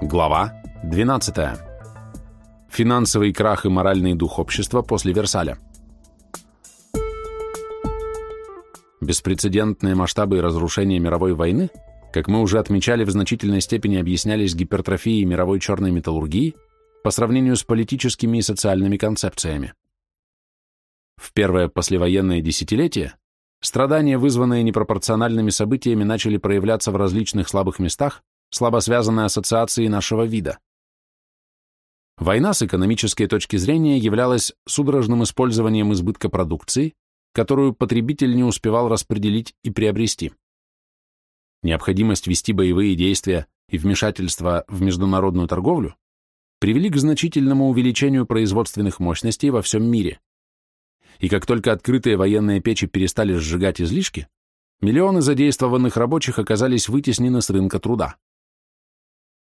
Глава 12. Финансовый крах и моральный дух общества после Версаля. Беспрецедентные масштабы разрушения мировой войны, как мы уже отмечали, в значительной степени объяснялись гипертрофией мировой черной металлургии по сравнению с политическими и социальными концепциями. В первое послевоенное десятилетие страдания, вызванные непропорциональными событиями, начали проявляться в различных слабых местах, слабо связанной ассоциацией нашего вида. Война с экономической точки зрения являлась судорожным использованием избытка продукции, которую потребитель не успевал распределить и приобрести. Необходимость вести боевые действия и вмешательство в международную торговлю привели к значительному увеличению производственных мощностей во всем мире. И как только открытые военные печи перестали сжигать излишки, миллионы задействованных рабочих оказались вытеснены с рынка труда.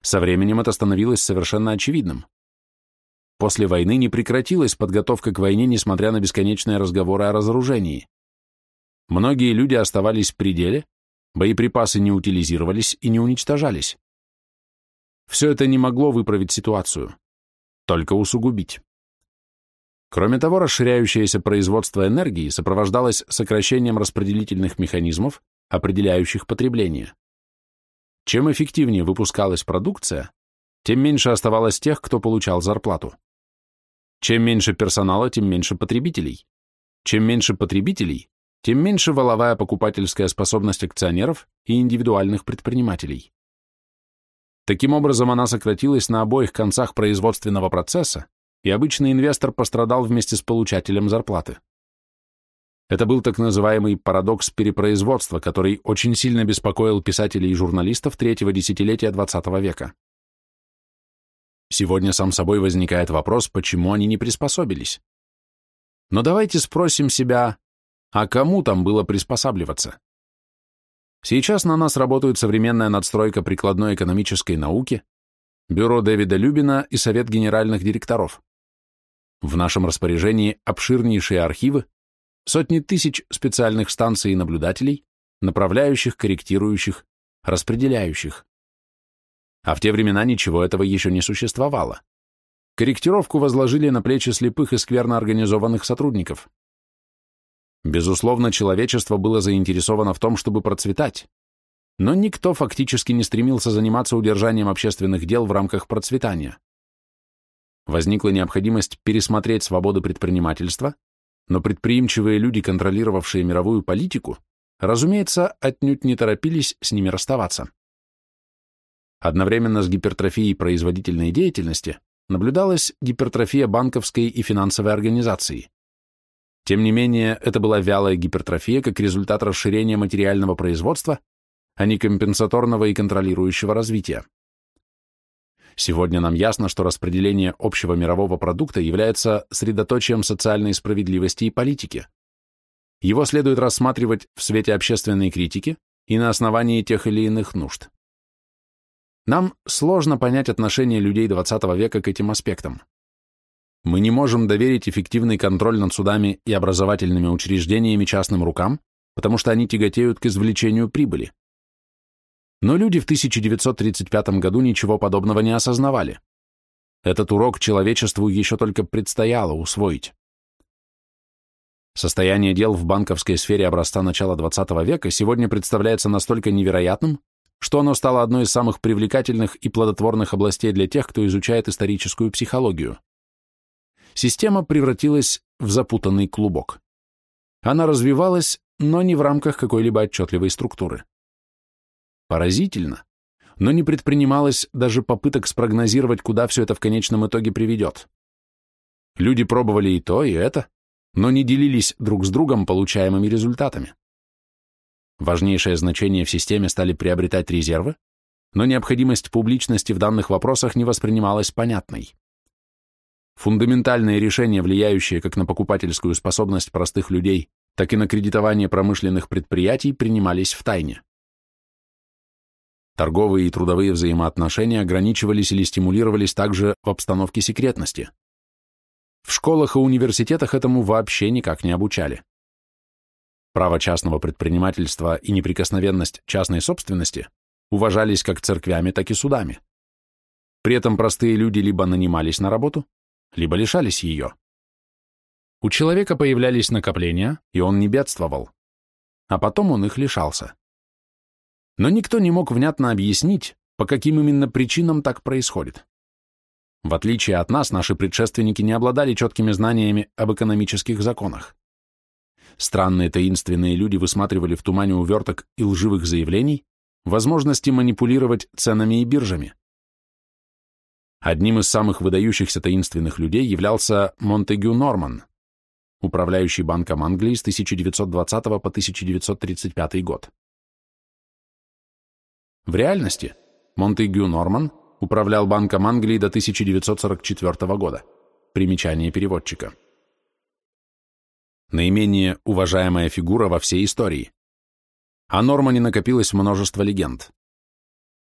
Со временем это становилось совершенно очевидным. После войны не прекратилась подготовка к войне, несмотря на бесконечные разговоры о разоружении. Многие люди оставались в пределе, боеприпасы не утилизировались и не уничтожались. Все это не могло выправить ситуацию, только усугубить. Кроме того, расширяющееся производство энергии сопровождалось сокращением распределительных механизмов, определяющих потребление. Чем эффективнее выпускалась продукция, тем меньше оставалось тех, кто получал зарплату. Чем меньше персонала, тем меньше потребителей. Чем меньше потребителей, тем меньше воловая покупательская способность акционеров и индивидуальных предпринимателей. Таким образом, она сократилась на обоих концах производственного процесса, и обычный инвестор пострадал вместе с получателем зарплаты. Это был так называемый парадокс перепроизводства, который очень сильно беспокоил писателей и журналистов третьего десятилетия XX века. Сегодня сам собой возникает вопрос, почему они не приспособились. Но давайте спросим себя, а кому там было приспосабливаться? Сейчас на нас работают современная надстройка прикладной экономической науки, бюро Дэвида Любина и совет генеральных директоров. В нашем распоряжении обширнейшие архивы, сотни тысяч специальных станций и наблюдателей, направляющих, корректирующих, распределяющих. А в те времена ничего этого еще не существовало. Корректировку возложили на плечи слепых и скверно организованных сотрудников. Безусловно, человечество было заинтересовано в том, чтобы процветать, но никто фактически не стремился заниматься удержанием общественных дел в рамках процветания. Возникла необходимость пересмотреть свободу предпринимательства, но предприимчивые люди, контролировавшие мировую политику, разумеется, отнюдь не торопились с ними расставаться. Одновременно с гипертрофией производительной деятельности наблюдалась гипертрофия банковской и финансовой организации. Тем не менее, это была вялая гипертрофия как результат расширения материального производства, а не компенсаторного и контролирующего развития. Сегодня нам ясно, что распределение общего мирового продукта является средоточием социальной справедливости и политики. Его следует рассматривать в свете общественной критики и на основании тех или иных нужд. Нам сложно понять отношение людей XX века к этим аспектам. Мы не можем доверить эффективный контроль над судами и образовательными учреждениями частным рукам, потому что они тяготеют к извлечению прибыли. Но люди в 1935 году ничего подобного не осознавали. Этот урок человечеству еще только предстояло усвоить. Состояние дел в банковской сфере образца начала XX века сегодня представляется настолько невероятным, что оно стало одной из самых привлекательных и плодотворных областей для тех, кто изучает историческую психологию. Система превратилась в запутанный клубок. Она развивалась, но не в рамках какой-либо отчетливой структуры. Поразительно, но не предпринималось даже попыток спрогнозировать, куда все это в конечном итоге приведет. Люди пробовали и то, и это, но не делились друг с другом получаемыми результатами. Важнейшее значение в системе стали приобретать резервы, но необходимость публичности в данных вопросах не воспринималась понятной. Фундаментальные решения, влияющие как на покупательскую способность простых людей, так и на кредитование промышленных предприятий, принимались в тайне. Торговые и трудовые взаимоотношения ограничивались или стимулировались также в обстановке секретности. В школах и университетах этому вообще никак не обучали. Право частного предпринимательства и неприкосновенность частной собственности уважались как церквями, так и судами. При этом простые люди либо нанимались на работу, либо лишались ее. У человека появлялись накопления, и он не бедствовал. А потом он их лишался. Но никто не мог внятно объяснить, по каким именно причинам так происходит. В отличие от нас, наши предшественники не обладали четкими знаниями об экономических законах. Странные таинственные люди высматривали в тумане уверток и лживых заявлений возможности манипулировать ценами и биржами. Одним из самых выдающихся таинственных людей являлся Монтегю Норман, управляющий Банком Англии с 1920 по 1935 год. В реальности Монтегю Норман управлял Банком Англии до 1944 года. Примечание переводчика. Наименее уважаемая фигура во всей истории. О Нормане накопилось множество легенд.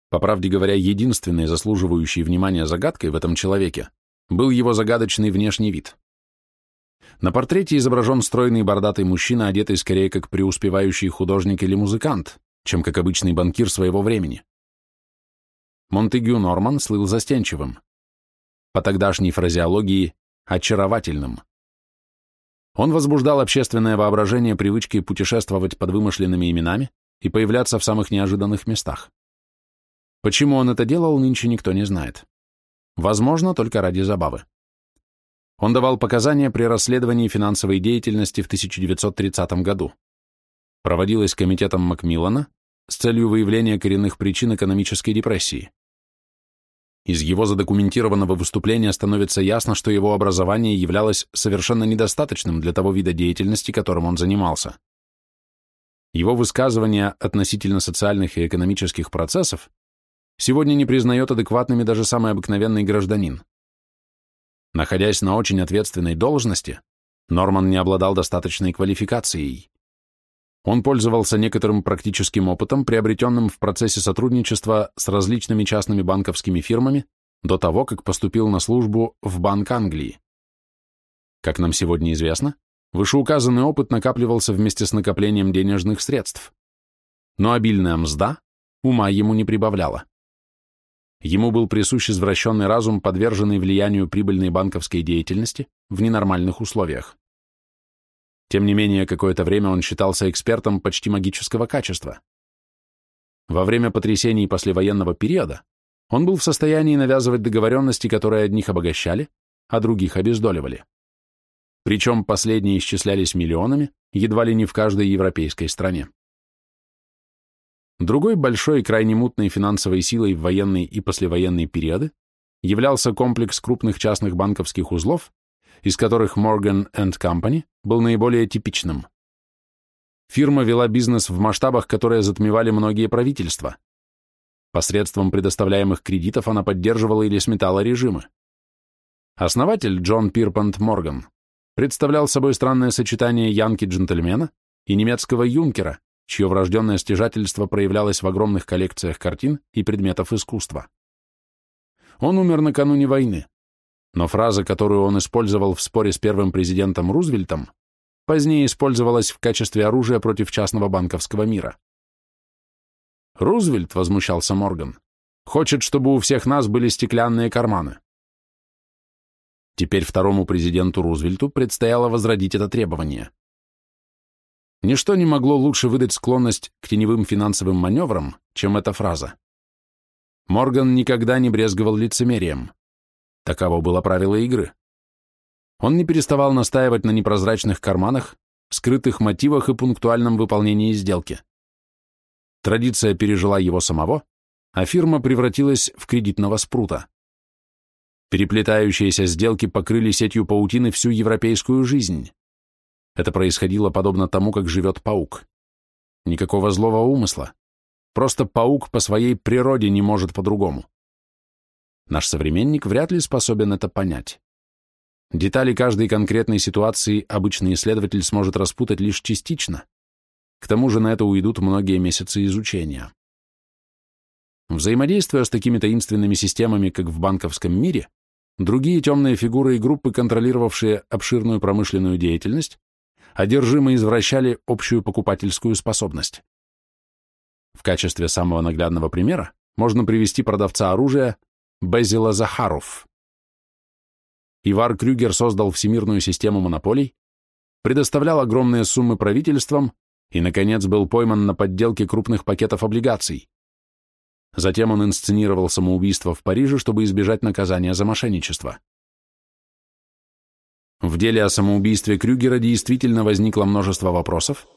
По правде говоря, единственной заслуживающей внимания загадкой в этом человеке был его загадочный внешний вид. На портрете изображен стройный бордатый мужчина, одетый скорее как преуспевающий художник или музыкант, чем как обычный банкир своего времени. Монтегю Норман слыл застенчивым. По тогдашней фразеологии – очаровательным. Он возбуждал общественное воображение привычкой путешествовать под вымышленными именами и появляться в самых неожиданных местах. Почему он это делал, нынче никто не знает. Возможно, только ради забавы. Он давал показания при расследовании финансовой деятельности в 1930 году. Проводилось комитетом Макмиллана с целью выявления коренных причин экономической депрессии. Из его задокументированного выступления становится ясно, что его образование являлось совершенно недостаточным для того вида деятельности, которым он занимался. Его высказывания относительно социальных и экономических процессов сегодня не признает адекватными даже самый обыкновенный гражданин. Находясь на очень ответственной должности, Норман не обладал достаточной квалификацией. Он пользовался некоторым практическим опытом, приобретенным в процессе сотрудничества с различными частными банковскими фирмами до того, как поступил на службу в Банк Англии. Как нам сегодня известно, вышеуказанный опыт накапливался вместе с накоплением денежных средств, но обильная мзда ума ему не прибавляла. Ему был присущ извращенный разум, подверженный влиянию прибыльной банковской деятельности в ненормальных условиях. Тем не менее, какое-то время он считался экспертом почти магического качества. Во время потрясений послевоенного периода он был в состоянии навязывать договоренности, которые одних обогащали, а других обездоливали. Причем последние исчислялись миллионами, едва ли не в каждой европейской стране. Другой большой и крайне мутной финансовой силой в военный и послевоенные периоды являлся комплекс крупных частных банковских узлов, из которых Morgan Company был наиболее типичным. Фирма вела бизнес в масштабах, которые затмевали многие правительства. Посредством предоставляемых кредитов она поддерживала или сметала режимы. Основатель Джон Пирпант Морган представлял собой странное сочетание янки-джентльмена и немецкого юнкера, чье врожденное стяжательство проявлялось в огромных коллекциях картин и предметов искусства. Он умер накануне войны, но фраза, которую он использовал в споре с первым президентом Рузвельтом, позднее использовалась в качестве оружия против частного банковского мира. Рузвельт, возмущался Морган, хочет, чтобы у всех нас были стеклянные карманы. Теперь второму президенту Рузвельту предстояло возродить это требование. Ничто не могло лучше выдать склонность к теневым финансовым маневрам, чем эта фраза. Морган никогда не брезговал лицемерием. Таково было правило игры. Он не переставал настаивать на непрозрачных карманах, скрытых мотивах и пунктуальном выполнении сделки. Традиция пережила его самого, а фирма превратилась в кредитного спрута. Переплетающиеся сделки покрыли сетью паутины всю европейскую жизнь. Это происходило подобно тому, как живет паук. Никакого злого умысла. Просто паук по своей природе не может по-другому. Наш современник вряд ли способен это понять. Детали каждой конкретной ситуации обычный исследователь сможет распутать лишь частично. К тому же на это уйдут многие месяцы изучения. Взаимодействуя с такими таинственными системами, как в банковском мире, другие темные фигуры и группы, контролировавшие обширную промышленную деятельность, одержимо извращали общую покупательскую способность. В качестве самого наглядного примера можно привести продавца оружия Безила Захаров. Ивар Крюгер создал всемирную систему монополий, предоставлял огромные суммы правительствам и, наконец, был пойман на подделке крупных пакетов облигаций. Затем он инсценировал самоубийство в Париже, чтобы избежать наказания за мошенничество. В деле о самоубийстве Крюгера действительно возникло множество вопросов,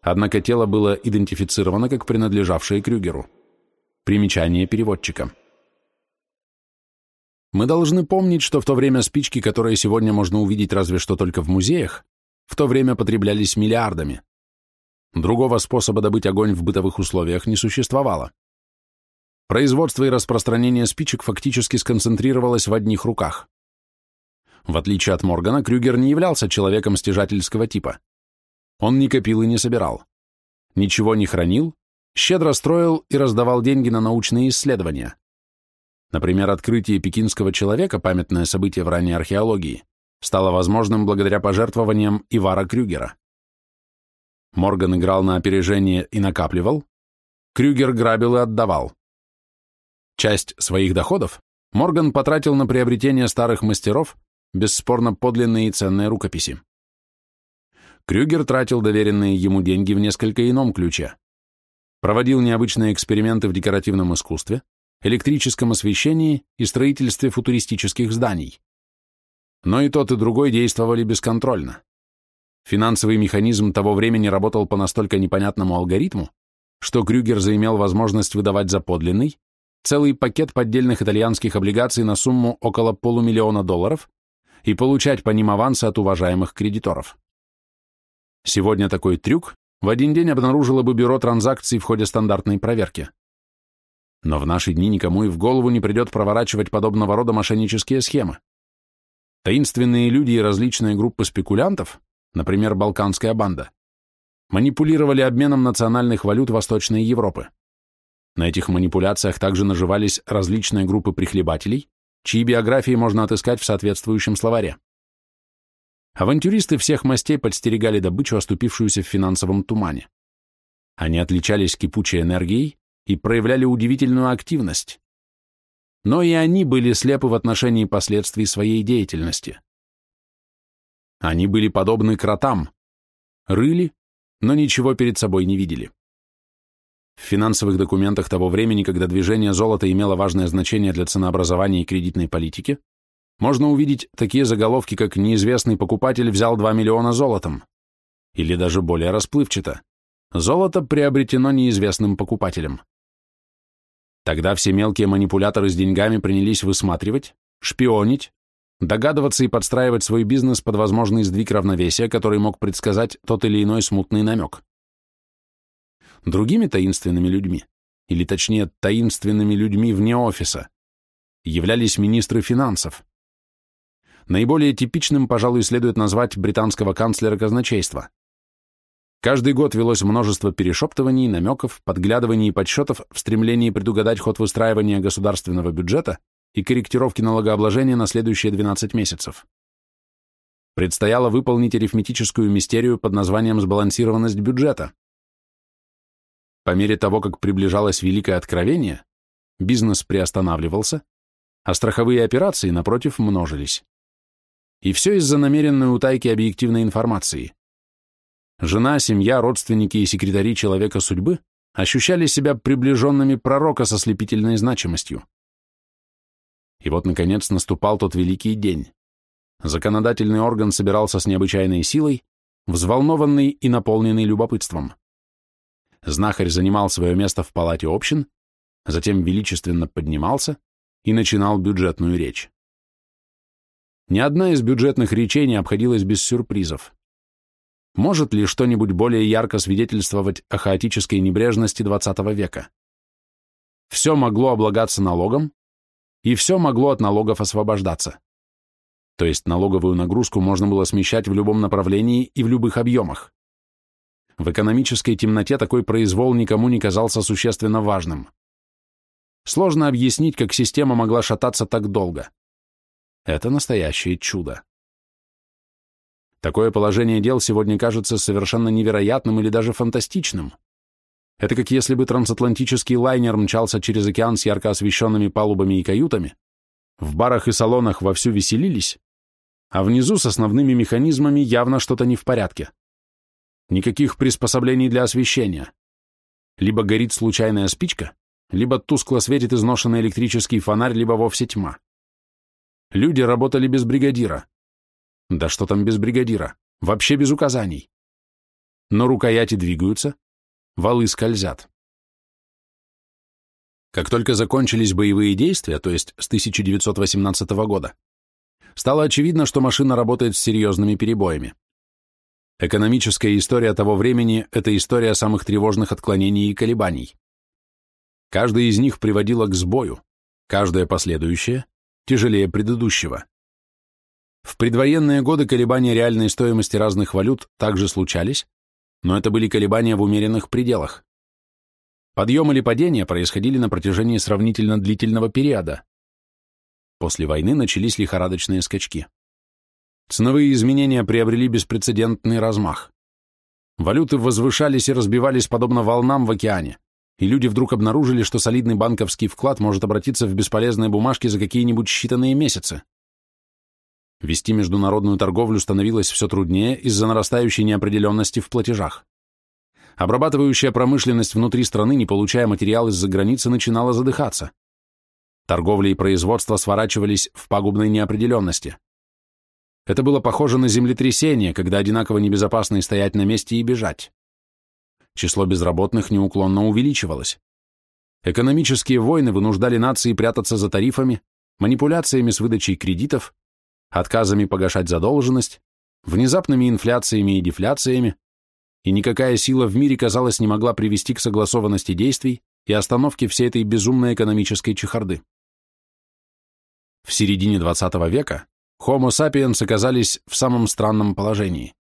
однако тело было идентифицировано как принадлежавшее Крюгеру. Примечание переводчика. Мы должны помнить, что в то время спички, которые сегодня можно увидеть разве что только в музеях, в то время потреблялись миллиардами. Другого способа добыть огонь в бытовых условиях не существовало. Производство и распространение спичек фактически сконцентрировалось в одних руках. В отличие от Моргана, Крюгер не являлся человеком стяжательского типа. Он не копил и не собирал. Ничего не хранил, щедро строил и раздавал деньги на научные исследования. Например, открытие пекинского человека, памятное событие в ранней археологии, стало возможным благодаря пожертвованиям Ивара Крюгера. Морган играл на опережение и накапливал, Крюгер грабил и отдавал. Часть своих доходов Морган потратил на приобретение старых мастеров, бесспорно подлинные и ценные рукописи. Крюгер тратил доверенные ему деньги в несколько ином ключе. Проводил необычные эксперименты в декоративном искусстве, электрическом освещении и строительстве футуристических зданий. Но и тот, и другой действовали бесконтрольно. Финансовый механизм того времени работал по настолько непонятному алгоритму, что Крюгер заимел возможность выдавать за подлинный целый пакет поддельных итальянских облигаций на сумму около полумиллиона долларов и получать по ним авансы от уважаемых кредиторов. Сегодня такой трюк в один день обнаружило бы бюро транзакций в ходе стандартной проверки. Но в наши дни никому и в голову не придет проворачивать подобного рода мошеннические схемы. Таинственные люди и различные группы спекулянтов, например, Балканская банда, манипулировали обменом национальных валют Восточной Европы. На этих манипуляциях также наживались различные группы прихлебателей, чьи биографии можно отыскать в соответствующем словаре. Авантюристы всех мастей подстерегали добычу, оступившуюся в финансовом тумане. Они отличались кипучей энергией и проявляли удивительную активность. Но и они были слепы в отношении последствий своей деятельности. Они были подобны кротам, рыли, но ничего перед собой не видели. В финансовых документах того времени, когда движение золота имело важное значение для ценообразования и кредитной политики, можно увидеть такие заголовки, как «Неизвестный покупатель взял 2 миллиона золотом» или даже более расплывчато «Золото приобретено неизвестным покупателем». Тогда все мелкие манипуляторы с деньгами принялись высматривать, шпионить, догадываться и подстраивать свой бизнес под возможный сдвиг равновесия, который мог предсказать тот или иной смутный намек. Другими таинственными людьми, или точнее таинственными людьми вне офиса, являлись министры финансов. Наиболее типичным, пожалуй, следует назвать британского канцлера казначейства. Каждый год велось множество перешептываний, намеков, подглядываний и подсчетов в стремлении предугадать ход выстраивания государственного бюджета и корректировки налогообложения на следующие 12 месяцев. Предстояло выполнить арифметическую мистерию под названием «сбалансированность бюджета». По мере того, как приближалось Великое Откровение, бизнес приостанавливался, а страховые операции, напротив, множились. И все из-за намеренной утайки объективной информации. Жена, семья, родственники и секретари человека судьбы ощущали себя приближенными пророка со слепительной значимостью. И вот, наконец, наступал тот великий день. Законодательный орган собирался с необычайной силой, взволнованный и наполненный любопытством. Знахарь занимал свое место в палате общин, затем величественно поднимался и начинал бюджетную речь. Ни одна из бюджетных речей не обходилась без сюрпризов. Может ли что-нибудь более ярко свидетельствовать о хаотической небрежности XX века? Все могло облагаться налогом, и все могло от налогов освобождаться. То есть налоговую нагрузку можно было смещать в любом направлении и в любых объемах. В экономической темноте такой произвол никому не казался существенно важным. Сложно объяснить, как система могла шататься так долго. Это настоящее чудо. Такое положение дел сегодня кажется совершенно невероятным или даже фантастичным. Это как если бы трансатлантический лайнер мчался через океан с ярко освещенными палубами и каютами, В барах и салонах вовсю веселились, а внизу с основными механизмами явно что-то не в порядке. Никаких приспособлений для освещения. Либо горит случайная спичка, либо тускло светит изношенный электрический фонарь, либо вовсе тьма. Люди работали без бригадира. Да что там без бригадира? Вообще без указаний. Но рукояти двигаются, валы скользят. Как только закончились боевые действия, то есть с 1918 года, стало очевидно, что машина работает с серьезными перебоями. Экономическая история того времени – это история самых тревожных отклонений и колебаний. Каждая из них приводила к сбою, каждая последующая – тяжелее предыдущего. В предвоенные годы колебания реальной стоимости разных валют также случались, но это были колебания в умеренных пределах. Подъем или падение происходили на протяжении сравнительно длительного периода. После войны начались лихорадочные скачки. Ценовые изменения приобрели беспрецедентный размах. Валюты возвышались и разбивались подобно волнам в океане, и люди вдруг обнаружили, что солидный банковский вклад может обратиться в бесполезные бумажки за какие-нибудь считанные месяцы. Вести международную торговлю становилось все труднее из-за нарастающей неопределенности в платежах. Обрабатывающая промышленность внутри страны, не получая материал из-за границы, начинала задыхаться. Торговля и производство сворачивались в пагубной неопределенности. Это было похоже на землетрясение, когда одинаково небезопасно и стоять на месте и бежать. Число безработных неуклонно увеличивалось. Экономические войны вынуждали нации прятаться за тарифами, манипуляциями с выдачей кредитов, отказами погашать задолженность, внезапными инфляциями и дефляциями, и никакая сила в мире, казалось, не могла привести к согласованности действий и остановке всей этой безумной экономической чехарды. В середине XX века Homo sapiens оказались в самом странном положении.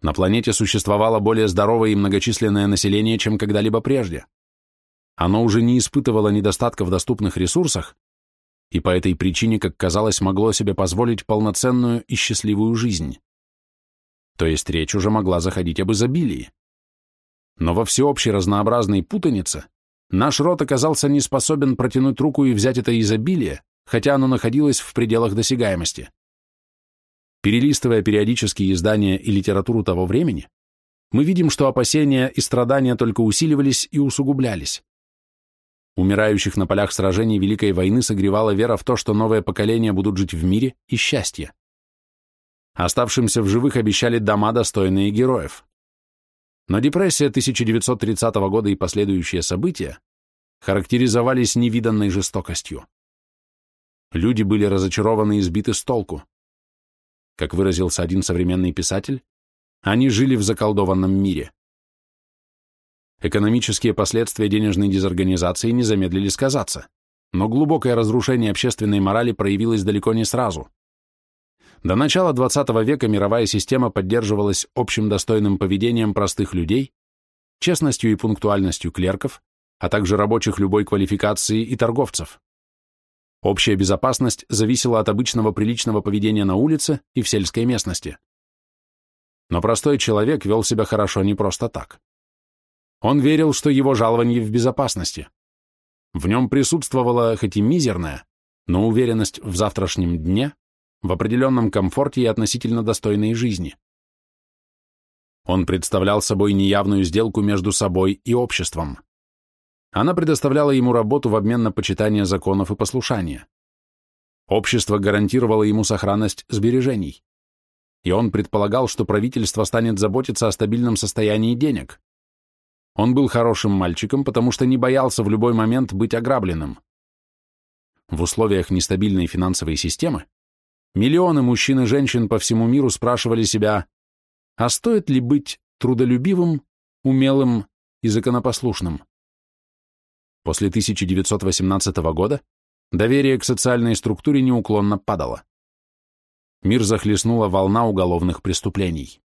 На планете существовало более здоровое и многочисленное население, чем когда-либо прежде. Оно уже не испытывало недостатка в доступных ресурсах, и по этой причине, как казалось, могло себе позволить полноценную и счастливую жизнь. То есть речь уже могла заходить об изобилии. Но во всеобщей разнообразной путанице наш род оказался не способен протянуть руку и взять это изобилие, хотя оно находилось в пределах досягаемости. Перелистывая периодические издания и литературу того времени, мы видим, что опасения и страдания только усиливались и усугублялись. Умирающих на полях сражений Великой войны согревала вера в то, что новое поколение будут жить в мире и счастье. Оставшимся в живых обещали дома, достойные героев. Но депрессия 1930 года и последующие события характеризовались невиданной жестокостью. Люди были разочарованы и сбиты с толку. Как выразился один современный писатель, они жили в заколдованном мире. Экономические последствия денежной дезорганизации не замедлили сказаться, но глубокое разрушение общественной морали проявилось далеко не сразу. До начала XX века мировая система поддерживалась общим достойным поведением простых людей, честностью и пунктуальностью клерков, а также рабочих любой квалификации и торговцев. Общая безопасность зависела от обычного приличного поведения на улице и в сельской местности. Но простой человек вел себя хорошо не просто так. Он верил, что его жалование в безопасности. В нем присутствовала, хоть и мизерная, но уверенность в завтрашнем дне, в определенном комфорте и относительно достойной жизни. Он представлял собой неявную сделку между собой и обществом. Она предоставляла ему работу в обмен на почитание законов и послушание. Общество гарантировало ему сохранность сбережений. И он предполагал, что правительство станет заботиться о стабильном состоянии денег. Он был хорошим мальчиком, потому что не боялся в любой момент быть ограбленным. В условиях нестабильной финансовой системы Миллионы мужчин и женщин по всему миру спрашивали себя, а стоит ли быть трудолюбивым, умелым и законопослушным? После 1918 года доверие к социальной структуре неуклонно падало. Мир захлестнула волна уголовных преступлений.